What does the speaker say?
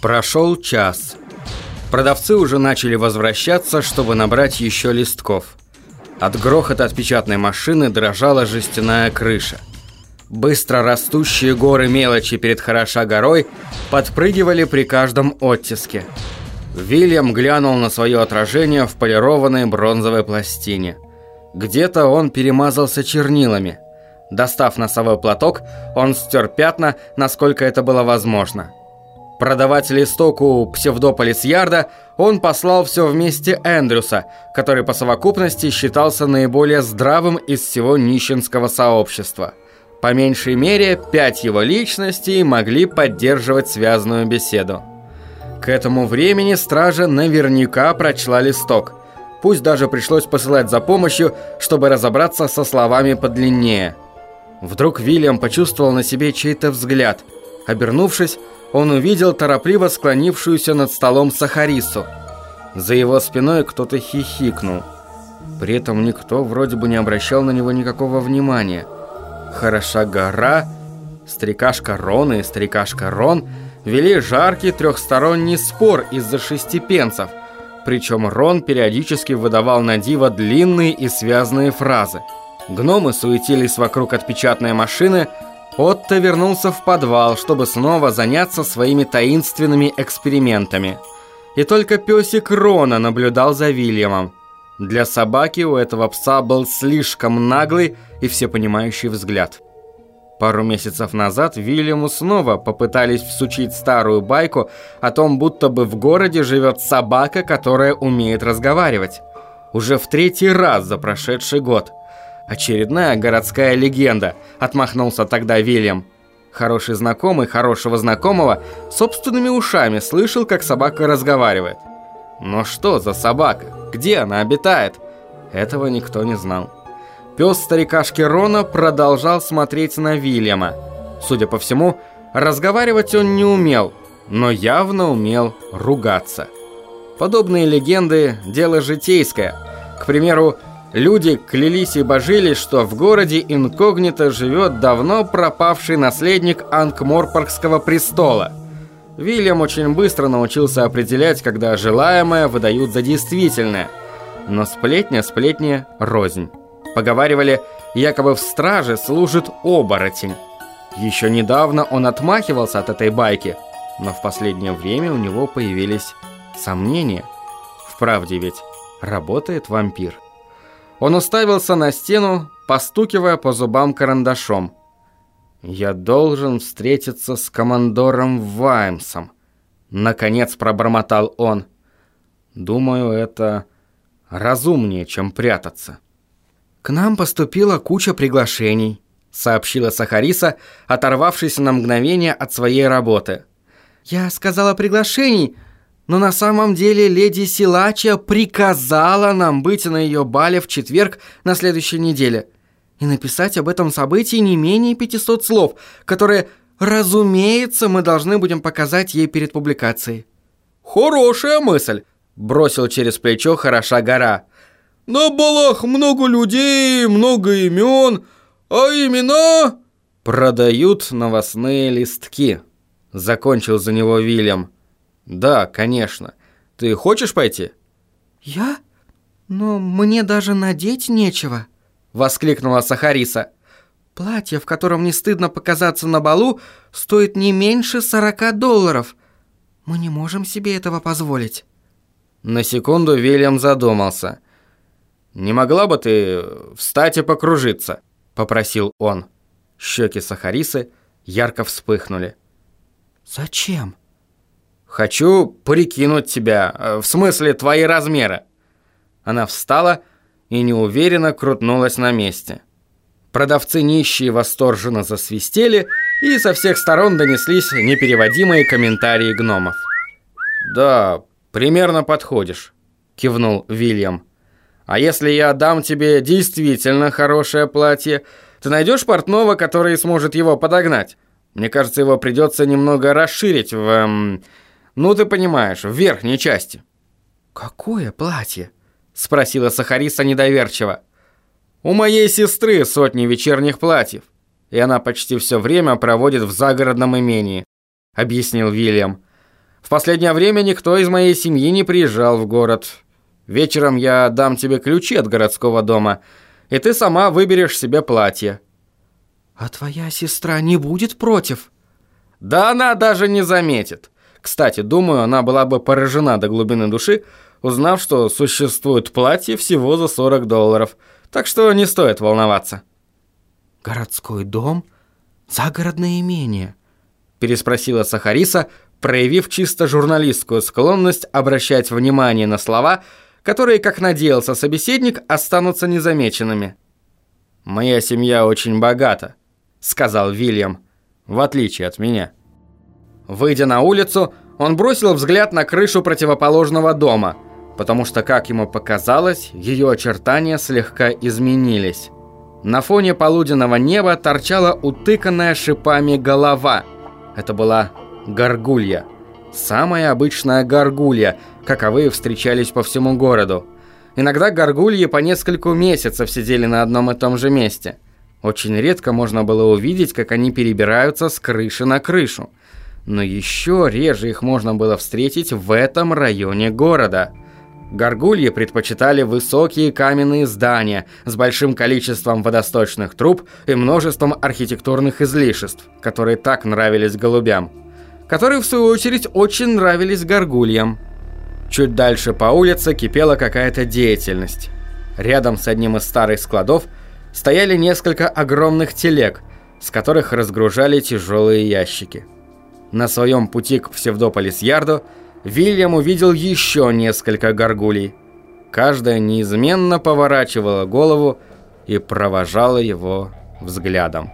Прошел час. Продавцы уже начали возвращаться, чтобы набрать еще листков. От грохота от печатной машины дрожала жестяная крыша. Быстро растущие горы мелочи перед хороша горой подпрыгивали при каждом оттиске. Вильям глянул на свое отражение в полированной бронзовой пластине. Где-то он перемазался чернилами. Достав носовой платок, он стер пятна, насколько это было возможно. Продавать листок у Псевдополис Ярда он послал все вместе Эндрюса, который по совокупности считался наиболее здравым из всего нищенского сообщества. По меньшей мере, пять его личностей могли поддерживать связанную беседу. К этому времени стража наверняка прочла листок. Пусть даже пришлось посылать за помощью, чтобы разобраться со словами подлиннее. Вдруг Вильям почувствовал на себе чей-то взгляд. Обернувшись, он увидел торопливо склонившуюся над столом Сахарису. За его спиной кто-то хихикнул. При этом никто вроде бы не обращал на него никакого внимания. Хороша гора, старикашка Рон и старикашка Рон вели жаркий трехсторонний спор из-за шести пенсов, причем Рон периодически выдавал на диво длинные и связанные фразы. Гномы суетились вокруг отпечатной машины, Отто вернулся в подвал, чтобы снова заняться своими таинственными экспериментами. И только песик Рона наблюдал за Вильямом. Для собаки у этого пса был слишком наглый и всепонимающий взгляд. Пару месяцев назад Вильяму снова попытались всучить старую байку о том, будто бы в городе живет собака, которая умеет разговаривать. Уже в третий раз за прошедший год – Очередная городская легенда, отмахнулся тогда Вильям. Хороший знакомый хорошего знакомого собственными ушами слышал, как собака разговаривает. Но что за собака? Где она обитает? Этого никто не знал. Пес старикашки Рона продолжал смотреть на Вильяма. Судя по всему, разговаривать он не умел, но явно умел ругаться. Подобные легенды – дело житейское. К примеру, Люди клялись и божились, что в городе инкогнито живет давно пропавший наследник Анкморпоргского престола. Вильям очень быстро научился определять, когда желаемое выдают за действительное. Но сплетня сплетня рознь. Поговаривали, якобы в страже служит оборотень. Еще недавно он отмахивался от этой байки, но в последнее время у него появились сомнения. Вправде ведь работает вампир. Он уставился на стену, постукивая по зубам карандашом. «Я должен встретиться с командором Ваймсом», — наконец пробормотал он. «Думаю, это разумнее, чем прятаться». «К нам поступила куча приглашений», — сообщила Сахариса, оторвавшись на мгновение от своей работы. «Я сказала приглашений, но на самом деле леди Силача приказала нам быть на ее бале в четверг на следующей неделе и написать об этом событии не менее 500 слов, которые, разумеется, мы должны будем показать ей перед публикацией. «Хорошая мысль», — бросил через плечо хороша гора. «На балах много людей, много имен, а имена...» «Продают новостные листки», — закончил за него Вильям. «Да, конечно. Ты хочешь пойти?» «Я? Но мне даже надеть нечего», — воскликнула Сахариса. «Платье, в котором не стыдно показаться на балу, стоит не меньше сорока долларов. Мы не можем себе этого позволить». На секунду Вильям задумался. «Не могла бы ты встать и покружиться?» — попросил он. Щеки Сахарисы ярко вспыхнули. «Зачем?» «Хочу прикинуть тебя, э, в смысле твои размеры». Она встала и неуверенно крутнулась на месте. Продавцы нищие восторженно засвистели, и со всех сторон донеслись непереводимые комментарии гномов. «Да, примерно подходишь», — кивнул Вильям. «А если я дам тебе действительно хорошее платье, ты найдешь портного, который сможет его подогнать? Мне кажется, его придется немного расширить в... Эм, ну, ты понимаешь, в верхней части». «Какое платье?» – спросила Сахариса недоверчиво. «У моей сестры сотни вечерних платьев, и она почти все время проводит в загородном имении», – объяснил Вильям. В последнее время никто из моей семьи не приезжал в город. Вечером я дам тебе ключи от городского дома, и ты сама выберешь себе платье». «А твоя сестра не будет против?» «Да она даже не заметит. Кстати, думаю, она была бы поражена до глубины души, узнав, что существует платье всего за 40 долларов. Так что не стоит волноваться». «Городской дом? Загородное имение?» Переспросила Сахариса, проявив чисто журналистскую склонность обращать внимание на слова, которые, как надеялся собеседник, останутся незамеченными. «Моя семья очень богата», — сказал Вильям, в отличие от меня. Выйдя на улицу, он бросил взгляд на крышу противоположного дома, потому что, как ему показалось, ее очертания слегка изменились. На фоне полуденного неба торчала утыканная шипами голова. Это была горгулья. Самая обычная горгулья, каковые встречались по всему городу. Иногда горгульи по несколько месяцев сидели на одном и том же месте. Очень редко можно было увидеть, как они перебираются с крыши на крышу. Но еще реже их можно было встретить в этом районе города. Горгульи предпочитали высокие каменные здания с большим количеством водосточных труб и множеством архитектурных излишеств, которые так нравились голубям. Которые, в свою очередь, очень нравились горгульям. Чуть дальше по улице кипела какая-то деятельность. Рядом с одним из старых складов стояли несколько огромных телег, с которых разгружали тяжелые ящики. На своем пути к Псевдополис-Ярду Вильям увидел еще несколько горгулей. Каждая неизменно поворачивала голову и провожала его взглядом.